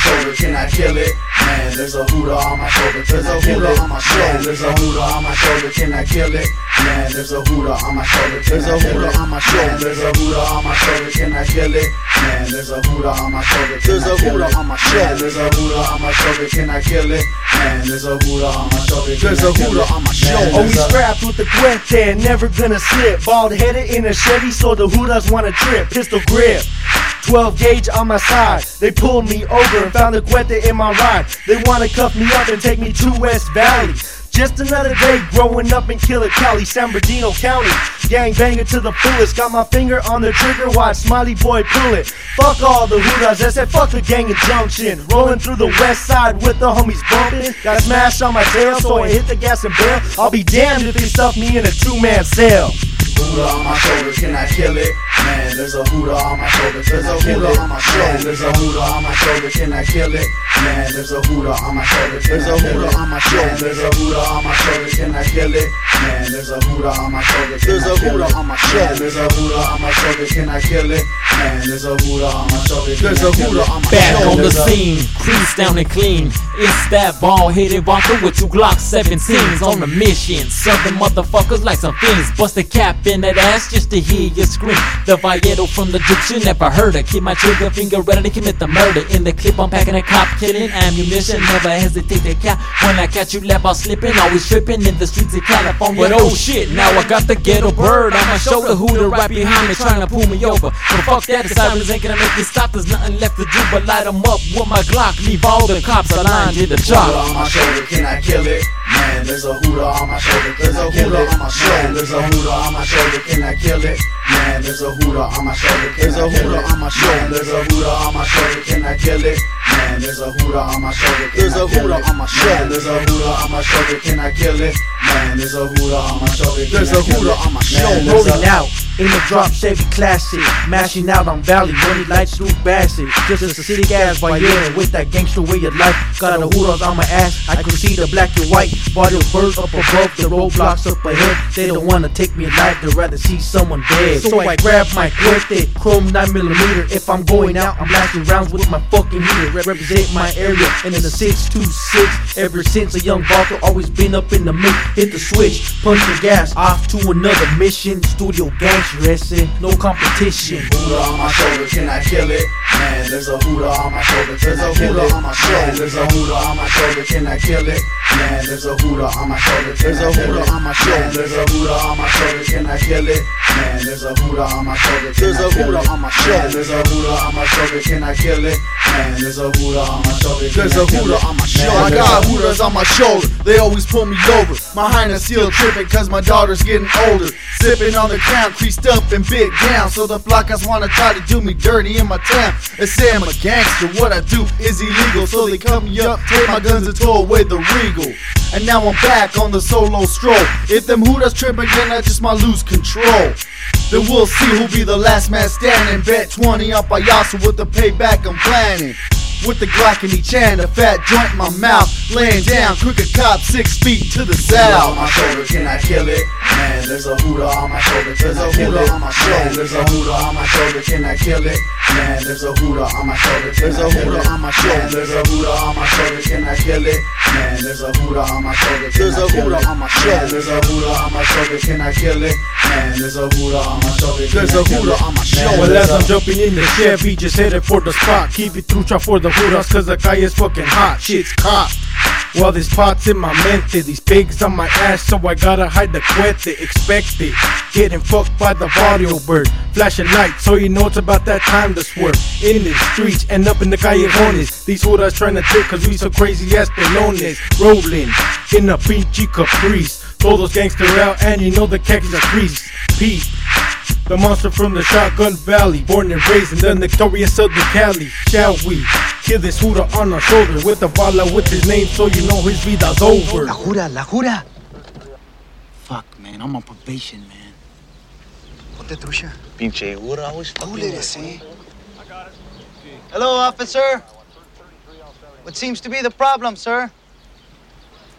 shoulder, can I kill it? Man, there's a hooter on my shoulder, can I kill it? Man, there's a hooter on my shoulder, can I kill it? Man, there's a hooter on my shoulder, I kill it? on my shoulder. There's a hooter on my shoulder, can I kill it? Man, there's a hooter on my shoulder, There's a hooter on my shoulder. there's a hooter on my shoulder, can I kill it? Man, there's a hooter on my shoulder, There's a hooter on my shoulder. Always strapped with the Cuete, never gonna slip. Bald headed in a Chevy, so the Hoodas wanna trip. Pistol grip. 12 gauge on my side. They pulled me over and found the Cuete in my ride. They wanna cuff me up and take me to West Valley. Just another day growing up in Killer Cali, San Bernardino County. Gang banger to the fullest. Got my finger on the trigger, watch Smiley Boy pull it. Fuck all the Hoodas, I said fuck the gang in Junction. Rolling through the west side with the homies bumping. Got smashed on my tail, so I hit the gas and bail. I'll be damned if they stuff me in a two man cell. Hooter on my shoulder, can I kill it? Man, there's a hooter on my shoulder, can I kill hooter it? on my Man, there's a hooter on my shoulder, can I kill it? Man, there's a hooter on my shoulder, There's a hooter on my shoulder. there's a hooter on my shoulder, can I kill it? Man, there's a hooter on my shoulder, can There's I a kill hooter it? on my Man, shoulder. there's a hooter on my shoulder, can I kill it? Man, there's a hooter on my shoulder, can There's I a kill hooter it? on my Back shoulder. on the scene, crease down and clean. It's that ball headed walker with two Glock 17s on a mission. Southern motherfuckers like some fiends. Bust a cap in that ass just to hear you scream. The Vieto from the Duke, you never heard her. Keep my trigger finger ready to commit the murder. In the clip, I'm packing a cop, killing ammunition. Never hesitate to cap. When I catch you, left out slipping. Always tripping in the streets of California. Oh shit, now I got the ghetto bird on my shoulder. Hooter right behind me, trying to pull me over. But fuck that, the sirens ain't gonna make me stop. There's nothing left to do but light 'em up with my Glock. Leave all the cops aligned to the chop. on my shoulder, can I kill it? Man, there's a hooter on my shoulder, can There's I a kill hooter it? on my shoulder. Man, there's a hooter on my shoulder, can I kill it? Man, there's a hooter on my shoulder, There's a hooter on my shoulder. Man, there's a hooter on my shoulder, can I kill it? Man, there's a hooter on my shoulder, There's a hooter on my shoulder. There's a hooter on my shoulder, can I kill it? Man, there's a hooter on my shoulder, There's I a kill hooter on my Man, shoulder. there's Rolling a- out in the drop Chevy Classic, mashing out on Valley, running lights through Bassett. Just as a city gas Bayern with that gangster way of life. Got the hooters on my ass, I can see the black and white. Body bird up above, the roadblocks up ahead. They don't wanna take me alive, they'd rather see someone dead. So I grab my Cuete, chrome 9mm. If I'm going out, I'm blasting rounds with my fucking heater. Rep- Represent my area, and in the 626. Ever since a young Valker, always been up in the mix. Hit the switch, punch the gas, off to another mission. Studio gangster, essay, no competition. Hooter on my shoulder, can I kill it? Man, there's a hooter on my shoulder, can There's I a kill it? on my shoulder. Man, there's a hooter on my shoulder, can I kill it? Man, there's a hooter on my shoulder, can There's I a kill it? on my shoulder. Man, there's a hooter on my shoulder, can I kill it? Man, there's a hooter on my shoulder, can There's I a kill it? Man, there's a hooter on my shoulder, can I kill it? Man, there's a hooter on my shoulder, There's a hooter on my shoulder. I got hooters on my shoulder. They always pull me over. My highness still tripping cause my daughter's getting older. Sipping on the crown, creased up and big down. So the blockers wanna try to do me dirty in my town. They say I'm a gangster, what I do is illegal. So they cut me up, take my guns and tow away the regal. And now I'm back on the solo stroll. If them hooters trip again, I just might lose control. Then we'll see who'll be the last man standing. Bet 20 on Payaso with the payback I'm planning. With the Glock in each hand, a fat joint in my mouth. Laying down, crooked cop six feet to the Hooter on my south. shoulder, can I kill it? Man, there's a hooter on my shoulder, can There's I kill it? on my Man, there's a hooter on my shoulder, can I kill it? Man, there's a hooter on my shoulder, can There's I a kill it? on my shoulder. Man, there's a hooter on my shoulder, can I kill it? There's a hooter on my shoulder, can There's I a hooter it? on my shoulder. there's a hooter on my shoulder, can I kill it? Man, there's a hooter on my shoulder, can There's I a hooter it? on my shoulder. Well, as I'm jumping in the Chevy, just headed for the spot. Keep it trucha for the hoodas, cause the guy is fucking hot. Shit's caught. Well, this pot's in my mente, these pigs on my ass, so I gotta hide the cuete. Expect it. Getting fucked by the audio bird. Flashing lights, so you know it's about that time to swerve. In the streets and up in the callejones. These hoodas trying to trick, cause we so crazy ass pelones. Rolling in a pinche caprice. Throw those gangster out, and you know the khakis are creased. Peace. The monster from the Shotgun Valley, born and raised in the notorious Southern Cali. Shall we kill this hooter on our shoulder with a bala with his name so you know his vida's over? La jura, la jura. Fuck, man, I'm on probation, man. Ponte trucha. Pinche Ura, always Cool eres, eh? Hello, officer. What seems to be the problem, sir?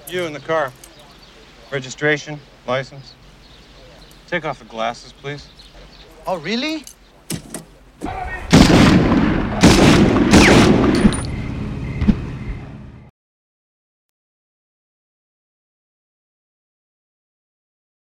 You in the car. Registration, license. Take off the glasses, please. Oh, really?